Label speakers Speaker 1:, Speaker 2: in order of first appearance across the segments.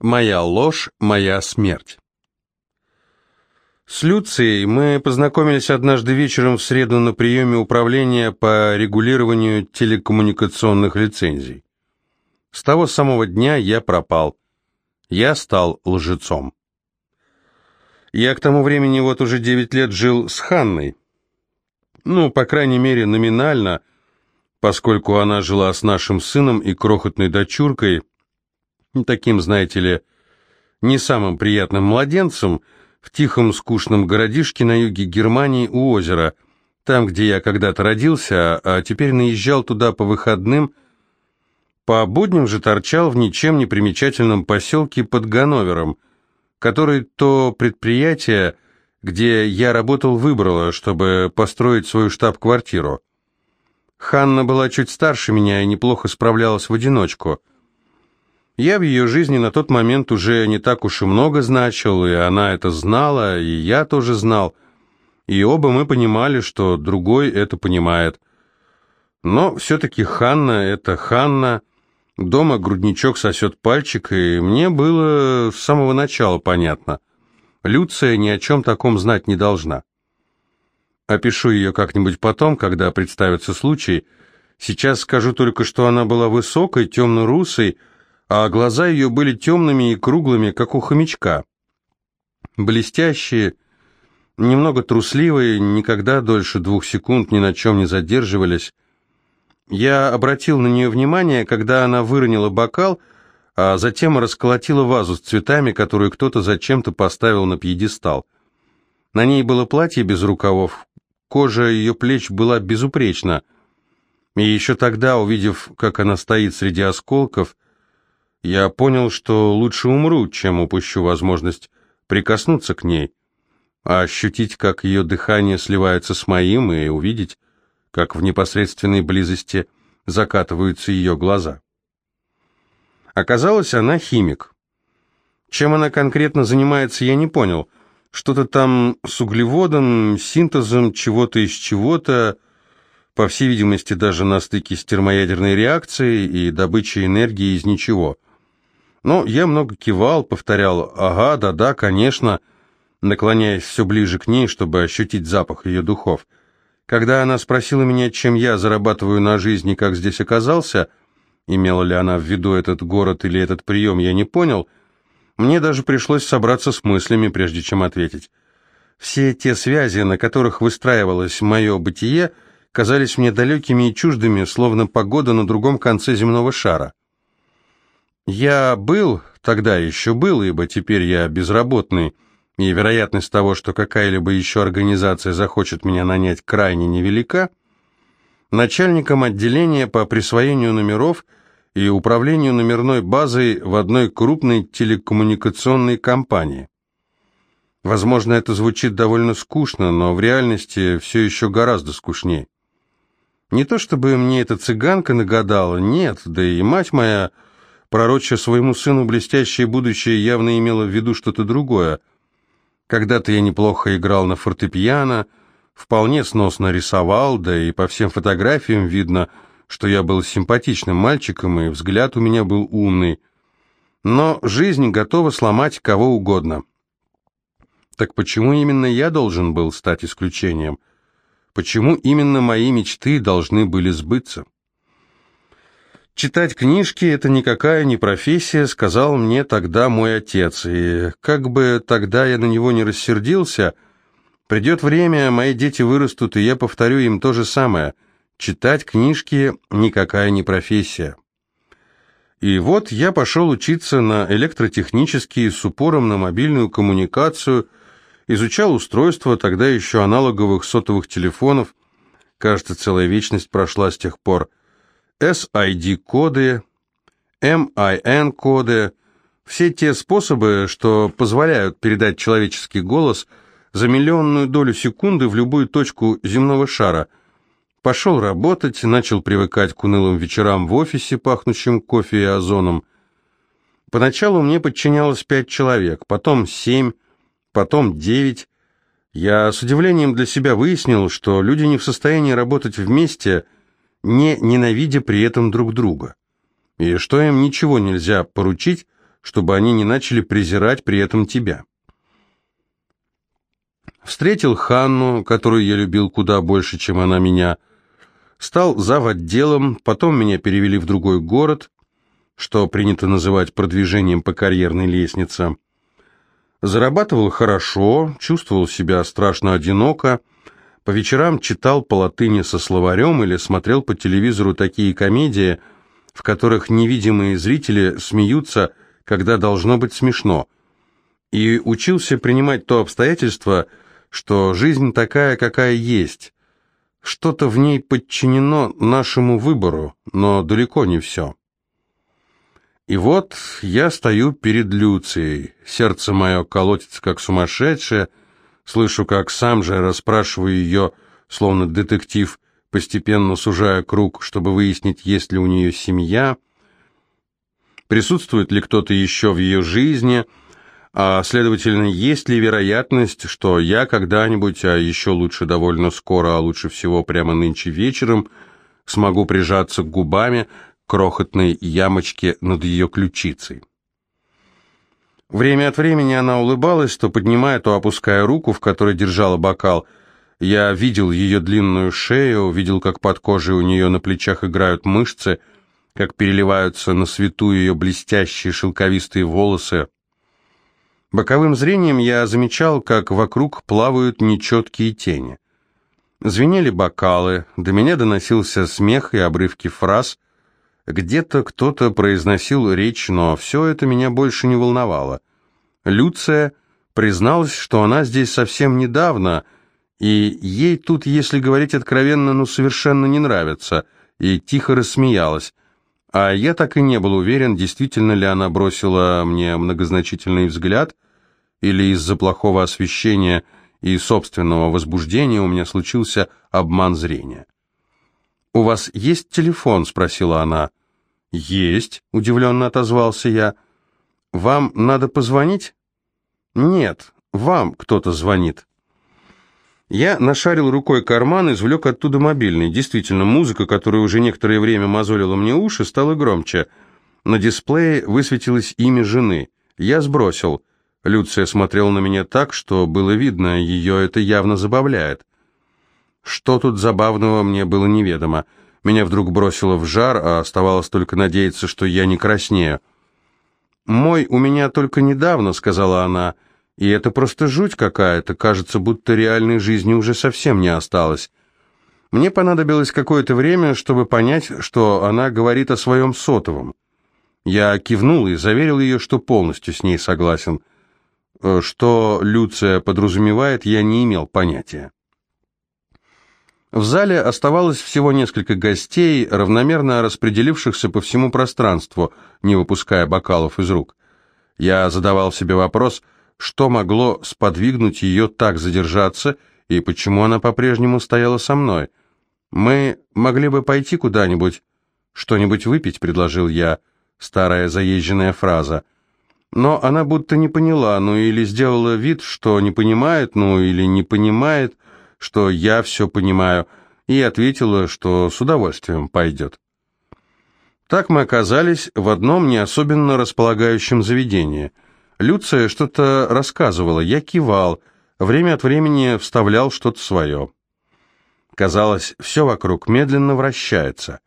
Speaker 1: Моя ложь, моя смерть. С Люцией мы познакомились однажды вечером в среду на приеме управления по регулированию телекоммуникационных лицензий. С того самого дня я пропал. Я стал лжецом. Я к тому времени вот уже девять лет жил с Ханной. Ну, по крайней мере, номинально, поскольку она жила с нашим сыном и крохотной дочуркой, таким, знаете ли, не самым приятным младенцем, в тихом скучном городишке на юге Германии у озера, там, где я когда-то родился, а теперь наезжал туда по выходным, по будням же торчал в ничем не примечательном поселке под Ганновером, который то предприятие, где я работал, выбрало, чтобы построить свою штаб-квартиру. Ханна была чуть старше меня и неплохо справлялась в одиночку. Я в ее жизни на тот момент уже не так уж и много значил, и она это знала, и я тоже знал, и оба мы понимали, что другой это понимает. Но все-таки Ханна — это Ханна, дома грудничок сосет пальчик, и мне было с самого начала понятно. Люция ни о чем таком знать не должна. Опишу ее как-нибудь потом, когда представится случай. Сейчас скажу только, что она была высокой, темно-русой, а глаза ее были темными и круглыми, как у хомячка. Блестящие, немного трусливые, никогда дольше двух секунд ни на чем не задерживались. Я обратил на нее внимание, когда она выронила бокал, а затем расколотила вазу с цветами, которую кто-то зачем-то поставил на пьедестал. На ней было платье без рукавов, кожа ее плеч была безупречна. И еще тогда, увидев, как она стоит среди осколков, я понял, что лучше умру, чем упущу возможность прикоснуться к ней, а ощутить, как ее дыхание сливается с моим, и увидеть, как в непосредственной близости закатываются ее глаза. Оказалось, она химик. Чем она конкретно занимается, я не понял. Что-то там с углеводом, синтезом чего-то из чего-то, по всей видимости, даже на стыке с термоядерной реакцией и добычей энергии из ничего – но я много кивал, повторял «ага, да-да, конечно», наклоняясь все ближе к ней, чтобы ощутить запах ее духов. Когда она спросила меня, чем я зарабатываю на жизнь и как здесь оказался, имела ли она в виду этот город или этот прием, я не понял, мне даже пришлось собраться с мыслями, прежде чем ответить. Все те связи, на которых выстраивалось мое бытие, казались мне далекими и чуждыми, словно погода на другом конце земного шара. Я был, тогда еще был, ибо теперь я безработный, и вероятность того, что какая-либо еще организация захочет меня нанять, крайне невелика, начальником отделения по присвоению номеров и управлению номерной базой в одной крупной телекоммуникационной компании. Возможно, это звучит довольно скучно, но в реальности все еще гораздо скучнее. Не то чтобы мне эта цыганка нагадала, нет, да и мать моя пророча своему сыну блестящее будущее, явно имела в виду что-то другое. Когда-то я неплохо играл на фортепиано, вполне сносно рисовал, да и по всем фотографиям видно, что я был симпатичным мальчиком, и взгляд у меня был умный. Но жизнь готова сломать кого угодно. Так почему именно я должен был стать исключением? Почему именно мои мечты должны были сбыться? Читать книжки – это никакая не профессия, сказал мне тогда мой отец, и как бы тогда я на него не рассердился, придет время, мои дети вырастут, и я повторю им то же самое. Читать книжки – никакая не профессия. И вот я пошел учиться на электротехнический с упором на мобильную коммуникацию, изучал устройства тогда еще аналоговых сотовых телефонов, кажется, целая вечность прошла с тех пор – SID-коды, MIN-коды, все те способы, что позволяют передать человеческий голос за миллионную долю секунды в любую точку земного шара. Пошел работать, начал привыкать к унылым вечерам в офисе, пахнущим кофе и озоном. Поначалу мне подчинялось пять человек, потом семь, потом девять. Я с удивлением для себя выяснил, что люди не в состоянии работать вместе – не ненавидя при этом друг друга. И что им ничего нельзя поручить, чтобы они не начали презирать при этом тебя. Встретил Ханну, которую я любил куда больше, чем она меня. Стал зав. отделом, потом меня перевели в другой город, что принято называть продвижением по карьерной лестнице. Зарабатывал хорошо, чувствовал себя страшно одиноко, по вечерам читал по латыни со словарем или смотрел по телевизору такие комедии, в которых невидимые зрители смеются, когда должно быть смешно, и учился принимать то обстоятельство, что жизнь такая, какая есть. Что-то в ней подчинено нашему выбору, но далеко не все. И вот я стою перед Люцией, сердце мое колотится как сумасшедшее, слышу, как сам же расспрашиваю ее, словно детектив, постепенно сужая круг, чтобы выяснить, есть ли у нее семья, присутствует ли кто-то еще в ее жизни – а, следовательно, есть ли вероятность, что я когда-нибудь, а еще лучше довольно скоро, а лучше всего прямо нынче вечером, смогу прижаться губами к крохотной ямочке над ее ключицей? Время от времени она улыбалась, то поднимая, то опуская руку, в которой держала бокал. Я видел ее длинную шею, видел, как под кожей у нее на плечах играют мышцы, как переливаются на свету ее блестящие шелковистые волосы, Боковым зрением я замечал, как вокруг плавают нечеткие тени. Звенели бокалы, до меня доносился смех и обрывки фраз. Где-то кто-то произносил речь, но все это меня больше не волновало. Люция призналась, что она здесь совсем недавно, и ей тут, если говорить откровенно, ну совершенно не нравится, и тихо рассмеялась. А я так и не был уверен, действительно ли она бросила мне многозначительный взгляд, или из-за плохого освещения и собственного возбуждения у меня случился обман зрения. «У вас есть телефон?» — спросила она. «Есть», — удивленно отозвался я. «Вам надо позвонить?» «Нет, вам кто-то звонит». Я нашарил рукой карман, извлек оттуда мобильный. Действительно, музыка, которая уже некоторое время мозолила мне уши, стала громче. На дисплее высветилось имя жены. Я сбросил. Люция смотрела на меня так, что было видно, ее это явно забавляет. Что тут забавного, мне было неведомо. Меня вдруг бросило в жар, а оставалось только надеяться, что я не краснею. «Мой у меня только недавно», — сказала она, — и это просто жуть какая-то, кажется, будто реальной жизни уже совсем не осталось. Мне понадобилось какое-то время, чтобы понять, что она говорит о своем сотовом. Я кивнул и заверил ее, что полностью с ней согласен. Э, что Люция подразумевает, я не имел понятия. В зале оставалось всего несколько гостей, равномерно распределившихся по всему пространству, не выпуская бокалов из рук. Я задавал себе вопрос – что могло сподвигнуть ее так задержаться и почему она по-прежнему стояла со мной. «Мы могли бы пойти куда-нибудь, что-нибудь выпить», — предложил я, старая заезженная фраза. Но она будто не поняла, ну или сделала вид, что не понимает, ну или не понимает, что я все понимаю, и ответила, что с удовольствием пойдет. Так мы оказались в одном не особенно располагающем заведении — Люция что-то рассказывала, я кивал, время от времени вставлял что-то свое. Казалось, все вокруг медленно вращается.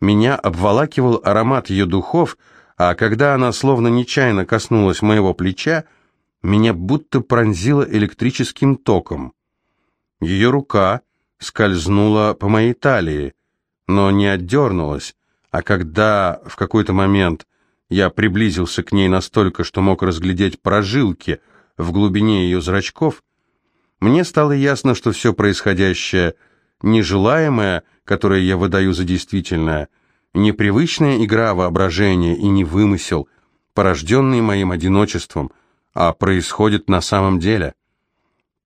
Speaker 1: Меня обволакивал аромат ее духов, а когда она словно нечаянно коснулась моего плеча, меня будто пронзило электрическим током. Ее рука скользнула по моей талии, но не отдернулась, а когда в какой-то момент я приблизился к ней настолько, что мог разглядеть прожилки в глубине ее зрачков. Мне стало ясно, что все происходящее нежелаемое, которое я выдаю за действительное, непривычная игра воображения и не вымысел, порожденный моим одиночеством, а происходит на самом деле.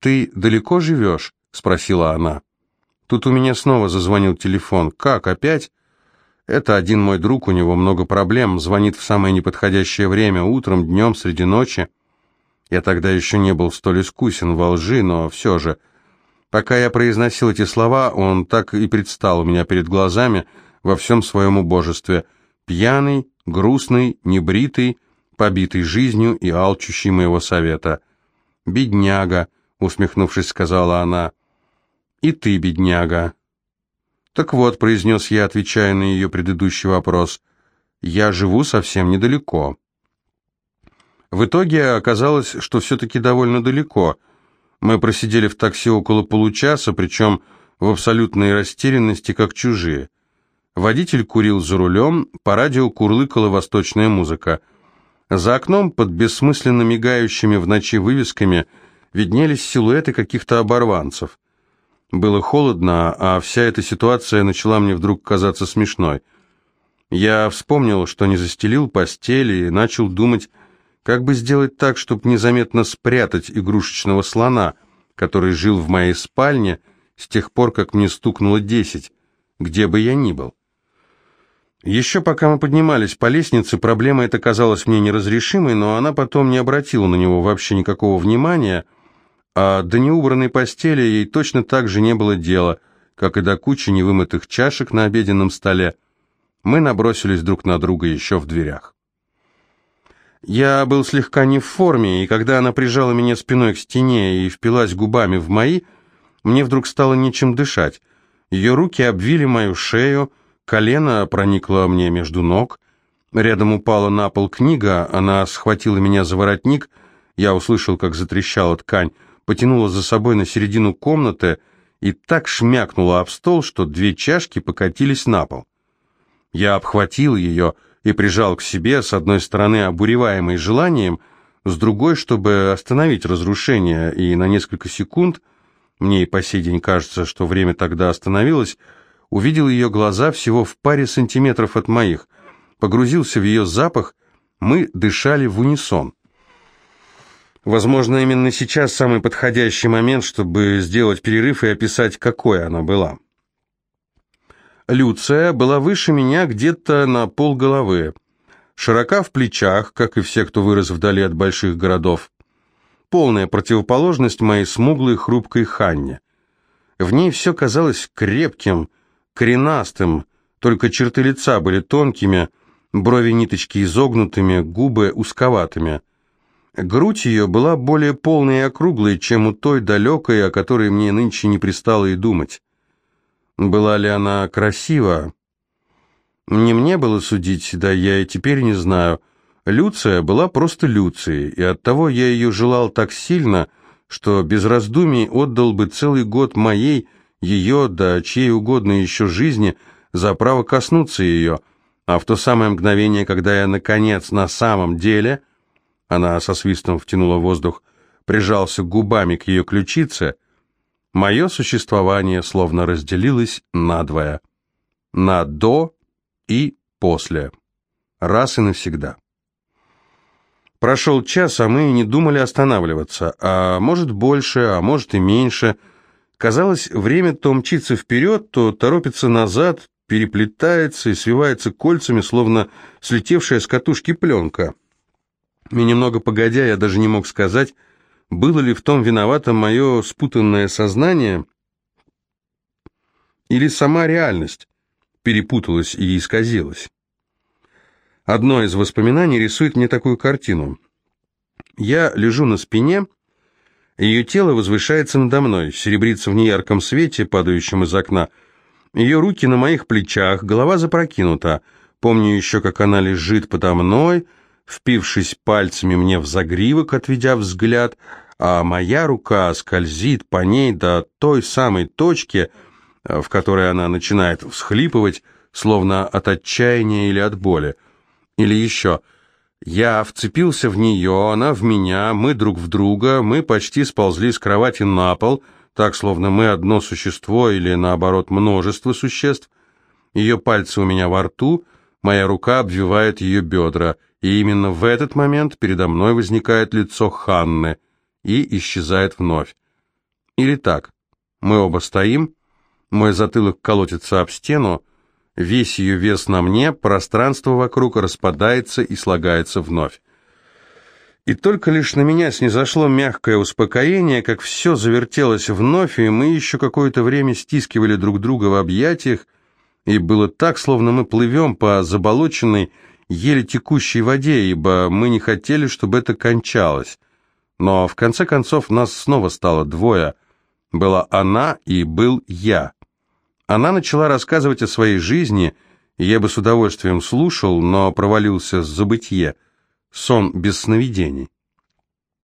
Speaker 1: «Ты далеко живешь?» — спросила она. Тут у меня снова зазвонил телефон. «Как, опять?» Это один мой друг, у него много проблем, звонит в самое неподходящее время, утром, днем, среди ночи. Я тогда еще не был столь искусен во лжи, но все же. Пока я произносил эти слова, он так и предстал у меня перед глазами во всем своем убожестве. Пьяный, грустный, небритый, побитый жизнью и алчущий моего совета. «Бедняга», — усмехнувшись, сказала она. «И ты, бедняга». «Так вот», — произнес я, отвечая на ее предыдущий вопрос, — «я живу совсем недалеко». В итоге оказалось, что все-таки довольно далеко. Мы просидели в такси около получаса, причем в абсолютной растерянности, как чужие. Водитель курил за рулем, по радио курлыкала восточная музыка. За окном под бессмысленно мигающими в ночи вывесками виднелись силуэты каких-то оборванцев. Было холодно, а вся эта ситуация начала мне вдруг казаться смешной. Я вспомнил, что не застелил постели, и начал думать, как бы сделать так, чтобы незаметно спрятать игрушечного слона, который жил в моей спальне с тех пор, как мне стукнуло десять, где бы я ни был. Еще пока мы поднимались по лестнице, проблема эта казалась мне неразрешимой, но она потом не обратила на него вообще никакого внимания, а до неубранной постели ей точно так же не было дела, как и до кучи невымытых чашек на обеденном столе. Мы набросились друг на друга еще в дверях. Я был слегка не в форме, и когда она прижала меня спиной к стене и впилась губами в мои, мне вдруг стало нечем дышать. Ее руки обвили мою шею, колено проникло мне между ног, рядом упала на пол книга, она схватила меня за воротник, я услышал, как затрещала ткань, потянула за собой на середину комнаты и так шмякнула об стол, что две чашки покатились на пол. Я обхватил ее, и прижал к себе, с одной стороны обуреваемый желанием, с другой, чтобы остановить разрушение, и на несколько секунд, мне и по сей день кажется, что время тогда остановилось, увидел ее глаза всего в паре сантиметров от моих, погрузился в ее запах, мы дышали в унисон. Возможно, именно сейчас самый подходящий момент, чтобы сделать перерыв и описать, какой она была. Люция была выше меня где-то на полголовы, широка в плечах, как и все, кто вырос вдали от больших городов. Полная противоположность моей смуглой хрупкой Ханне. В ней все казалось крепким, коренастым, только черты лица были тонкими, брови ниточки изогнутыми, губы узковатыми. Грудь ее была более полной и округлой, чем у той далекой, о которой мне нынче не пристало и думать. Была ли она красива? Не мне было судить, да я и теперь не знаю. Люция была просто Люцией, и оттого я ее желал так сильно, что без раздумий отдал бы целый год моей, ее, да чьей угодно еще жизни, за право коснуться ее, а в то самое мгновение, когда я, наконец, на самом деле, она со свистом втянула воздух, прижался губами к ее ключице, — Мое существование словно разделилось надвое. На «до» и «после». Раз и навсегда. Прошел час, а мы не думали останавливаться. А может больше, а может и меньше. Казалось, время то мчится вперед, то торопится назад, переплетается и свивается кольцами, словно слетевшая с катушки пленка. И немного погодя, я даже не мог сказать, было ли в том виновато мое спутанное сознание или сама реальность перепуталась и исказилась. Одно из воспоминаний рисует мне такую картину. Я лежу на спине, ее тело возвышается надо мной, серебрится в неярком свете, падающем из окна. Ее руки на моих плечах, голова запрокинута. Помню еще, как она лежит подо мной, впившись пальцами мне в загривок, отведя взгляд, а моя рука скользит по ней до той самой точки, э, в которой она начинает всхлипывать, словно от отчаяния или от боли. Или еще, я вцепился в нее, она в меня, мы друг в друга, мы почти сползли с кровати на пол, так, словно мы одно существо или, наоборот, множество существ. Ее пальцы у меня во рту, моя рука обвивает ее бедра — и именно в этот момент передо мной возникает лицо Ханны и исчезает вновь. Или так, мы оба стоим, мой затылок колотится об стену, весь ее вес на мне, пространство вокруг распадается и слагается вновь. И только лишь на меня снизошло мягкое успокоение, как все завертелось вновь, и мы еще какое-то время стискивали друг друга в объятиях, и было так, словно мы плывем по заболоченной, еле текущей воде, ибо мы не хотели, чтобы это кончалось. Но в конце концов нас снова стало двое. Была она и был я. Она начала рассказывать о своей жизни, и я бы с удовольствием слушал, но провалился в забытье. Сон без сновидений.